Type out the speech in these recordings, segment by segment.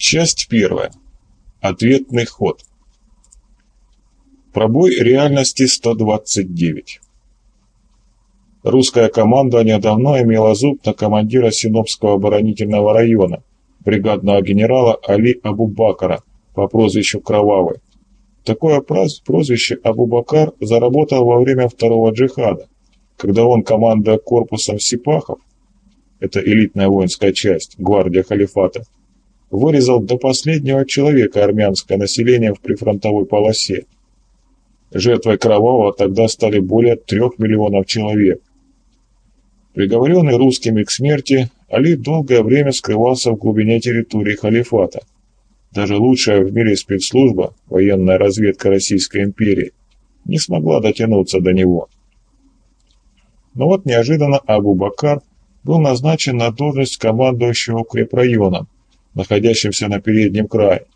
Часть первая. Ответный ход. Пробой реальности 129. Русская командование давно имело зуб на командира Синопского оборонительного района, бригадного генерала Али Абубакара по прозвищу Кровавый. Такое прозвище Абубакар заработал во время второго джихада, когда он, командуя корпусом сипахов, это элитная воинская часть, гвардия халифата, вырезал до последнего человека армянское население в прифронтовой полосе. Жертвой кровавого тогда стали более трех миллионов человек. Приговоренный русскими к смерти, Али долгое время скрывался в глубине территории халифата. Даже лучшая в мире спецслужба, военная разведка Российской империи, не смогла дотянуться до него. Но вот неожиданно Абу Бакар был назначен на должность командующего укрепрайоном, находящимся на переднем крае.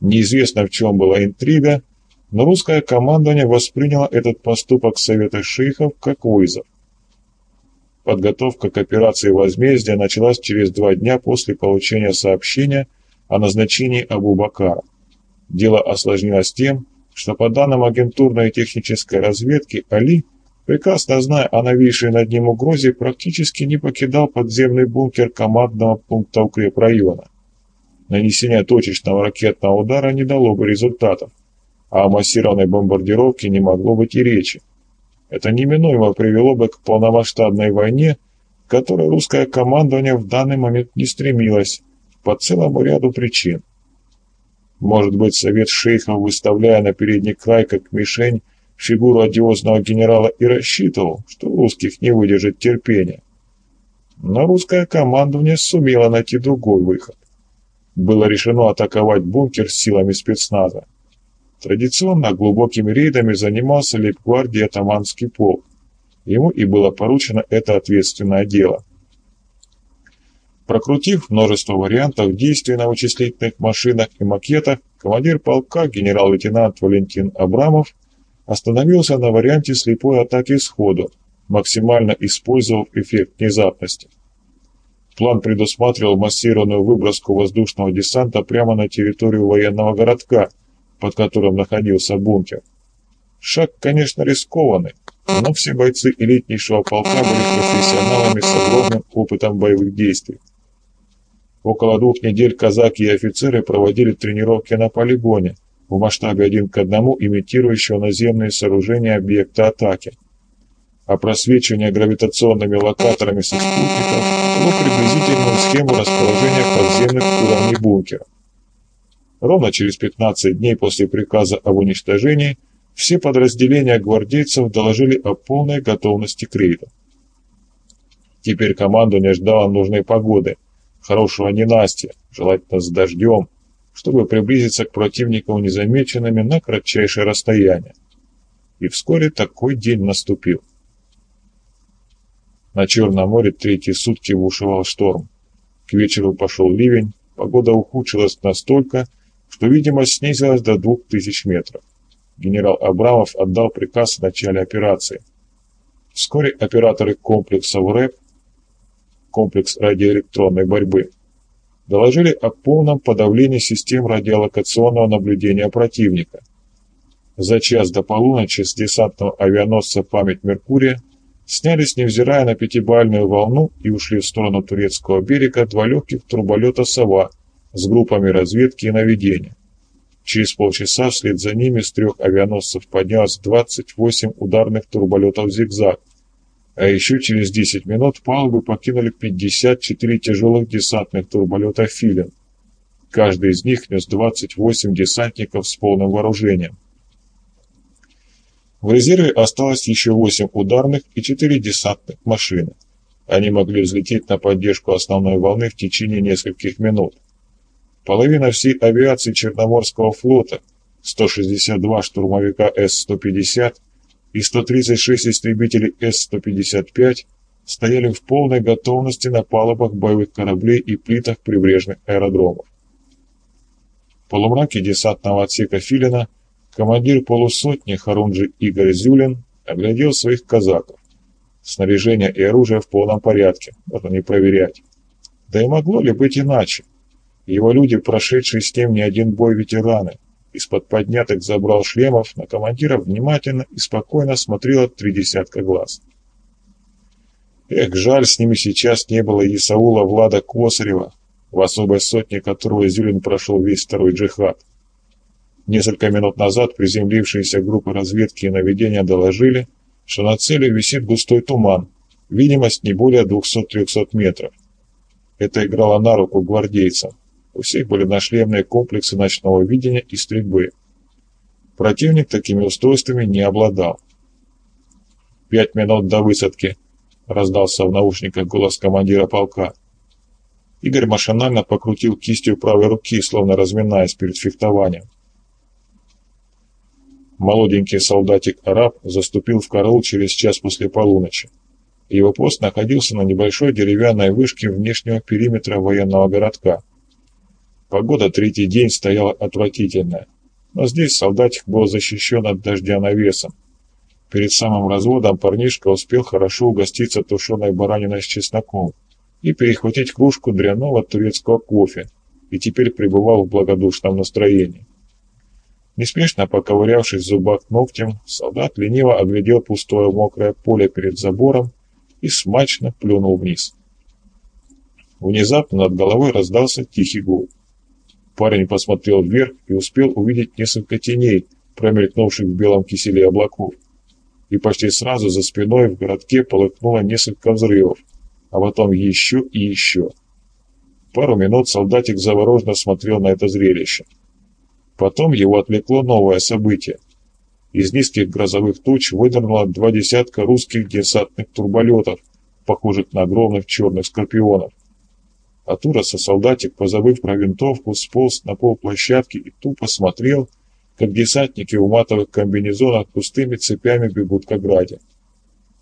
Неизвестно, в чем была интрига, но русское командование восприняло этот поступок Совета шейхов как вызов. Подготовка к операции возмездия началась через два дня после получения сообщения о назначении Абу-Бакара. Дело осложнилось тем, что по данным агентурной и технической разведки Али, прекрасно зная о новейшей над ним угрозе, практически не покидал подземный бункер командного пункта укрепрайона. Нанесение точечного ракетного удара не дало бы результатов, а о массированной бомбардировке не могло быть и речи. Это неминуемо привело бы к полномасштабной войне, к которой русское командование в данный момент не стремилось, по целому ряду причин. Может быть, совет шейхов, выставляя на передний край как мишень фигуру одиозного генерала и рассчитывал, что русских не выдержит терпения. Но русское командование сумело найти другой выход было решено атаковать бункер силами спецназа. Традиционно глубокими рейдами занимался лейб-гвардии атаманский полк. Ему и было поручено это ответственное дело. Прокрутив множество вариантов действий на вычислительных машинах и макетах, командир полка генерал-лейтенант Валентин Абрамов остановился на варианте слепой атаки сходу, максимально использовав эффект внезапности. План предусматривал массированную выброску воздушного десанта прямо на территорию военного городка, под которым находился бункер. Шаг, конечно, рискованный, но все бойцы элитнейшего полка были профессионалами с огромным опытом боевых действий. Около двух недель казаки и офицеры проводили тренировки на полигоне в масштабе один к одному, имитирующего наземные сооружения объекта атаки – а просвечивание гравитационными локаторами со спутников дало приблизительную схему расположения подземных уровней бункера. Ровно через 15 дней после приказа об уничтожении все подразделения гвардейцев доложили о полной готовности к рейду. Теперь командование ждало нужной погоды, хорошего ненастья, желательно с дождем, чтобы приблизиться к противнику незамеченными на кратчайшее расстояние. И вскоре такой день наступил. На Черном море третьи сутки бушевал шторм. К вечеру пошел ливень, погода ухудшилась настолько, что видимость снизилась до 2000 метров. Генерал Абрамов отдал приказ о начале операции. Вскоре операторы комплекса ВРЭП, комплекс радиоэлектронной борьбы, доложили о полном подавлении систем радиолокационного наблюдения противника. За час до полуночи с десантного авианосца «Память Меркурия» снялись, невзирая на пятибальную волну, и ушли в сторону турецкого берега два легких турболета «Сова» с группами разведки и наведения. Через полчаса вслед за ними с трех авианосцев поднялось 28 ударных турболетов «Зигзаг», а еще через 10 минут палубы покинули 54 тяжелых десантных турболета «Филин». Каждый из них нес 28 десантников с полным вооружением. В резерве осталось еще 8 ударных и 4 десантных машины. Они могли взлететь на поддержку основной волны в течение нескольких минут. Половина всей авиации Черноморского флота, 162 штурмовика С-150 и 136 истребителей С-155 стояли в полной готовности на палубах боевых кораблей и плитах прибрежных аэродромов. В полумраке десантного отсека Филина Командир полусотни Харунжи Игорь Зюлин оглядел своих казаков. Снаряжение и оружие в полном порядке, можно не проверять. Да и могло ли быть иначе? Его люди, прошедшие с ним не один бой ветераны, из-под поднятых забрал шлемов на командира внимательно и спокойно смотрело три десятка глаз. Эх, жаль, с ними сейчас не было Исаула Влада Косарева, в особой сотне которого Зюлин прошел весь второй джихад. Несколько минут назад приземлившиеся группы разведки и наведения доложили, что на цели висит густой туман, видимость не более 200-300 метров. Это играло на руку гвардейцам. У всех были нашлемные комплексы ночного видения и стрельбы. Противник такими устройствами не обладал. «Пять минут до высадки», — раздался в наушниках голос командира полка. Игорь машинально покрутил кистью правой руки, словно разминаясь перед фехтованием. Молоденький солдатик-араб заступил в караул через час после полуночи. Его пост находился на небольшой деревянной вышке внешнего периметра военного городка. Погода третий день стояла отвратительная, но здесь солдатик был защищен от дождя навесом. Перед самым разводом парнишка успел хорошо угоститься тушеной бараниной с чесноком и перехватить кружку дряного турецкого кофе, и теперь пребывал в благодушном настроении. Неспешно поковырявшись в зубах ногтем, солдат лениво оглядел пустое мокрое поле перед забором и смачно плюнул вниз. Внезапно над головой раздался тихий гул. Парень посмотрел вверх и успел увидеть несколько теней, промелькнувших в белом киселе облаков. И почти сразу за спиной в городке полыхнуло несколько взрывов, а потом еще и еще. Пару минут солдатик завороженно смотрел на это зрелище. Потом его отвлекло новое событие. Из низких грозовых туч выдернуло два десятка русских десантных турболетов, похожих на огромных черных скорпионов. От ужаса солдатик, позабыв про винтовку, сполз на пол площадки и тупо смотрел, как десантники в матовых комбинезонах пустыми цепями бегут к ограде.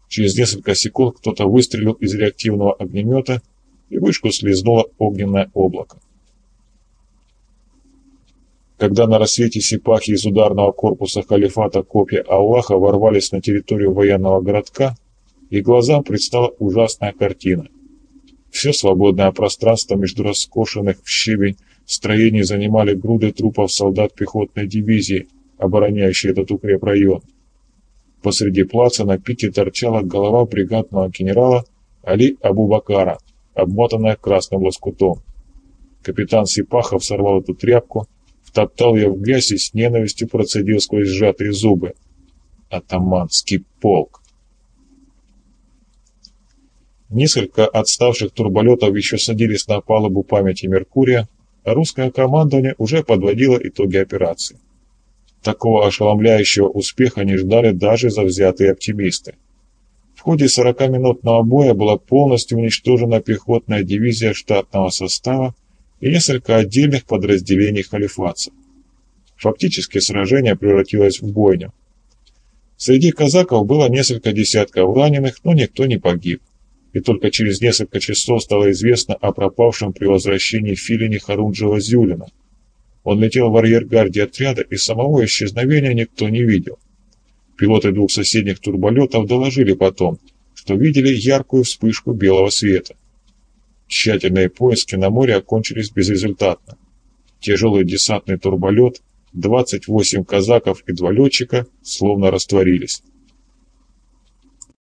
Через несколько секунд кто-то выстрелил из реактивного огнемета, и вышку слезнуло огненное облако. Когда на рассвете сипахи из ударного корпуса халифата копья Аллаха ворвались на территорию военного городка, и глазам предстала ужасная картина. Все свободное пространство между раскошенных в щебень строений занимали груды трупов солдат пехотной дивизии, обороняющие этот укрепрайон. Посреди плаца на пике торчала голова бригадного генерала Али Абу-Бакара, обмотанная красным лоскутом. Капитан Сипахов сорвал эту тряпку, втоптал ее в грязь и с ненавистью процедил сквозь сжатые зубы. Атаманский полк. Несколько отставших турболетов еще садились на палубу памяти Меркурия, а русское командование уже подводило итоги операции. Такого ошеломляющего успеха не ждали даже завзятые оптимисты. В ходе 40-минутного боя была полностью уничтожена пехотная дивизия штатного состава и несколько отдельных подразделений халифатцев. Фактически сражение превратилось в бойню. Среди казаков было несколько десятков раненых, но никто не погиб. И только через несколько часов стало известно о пропавшем при возвращении Филине Харунджева Зюлина. Он летел в арьергарде отряда, и самого исчезновения никто не видел. Пилоты двух соседних турболетов доложили потом, что видели яркую вспышку белого света. Тщательные поиски на море окончились безрезультатно. Тяжелый десантный турболет, 28 казаков и два летчика словно растворились.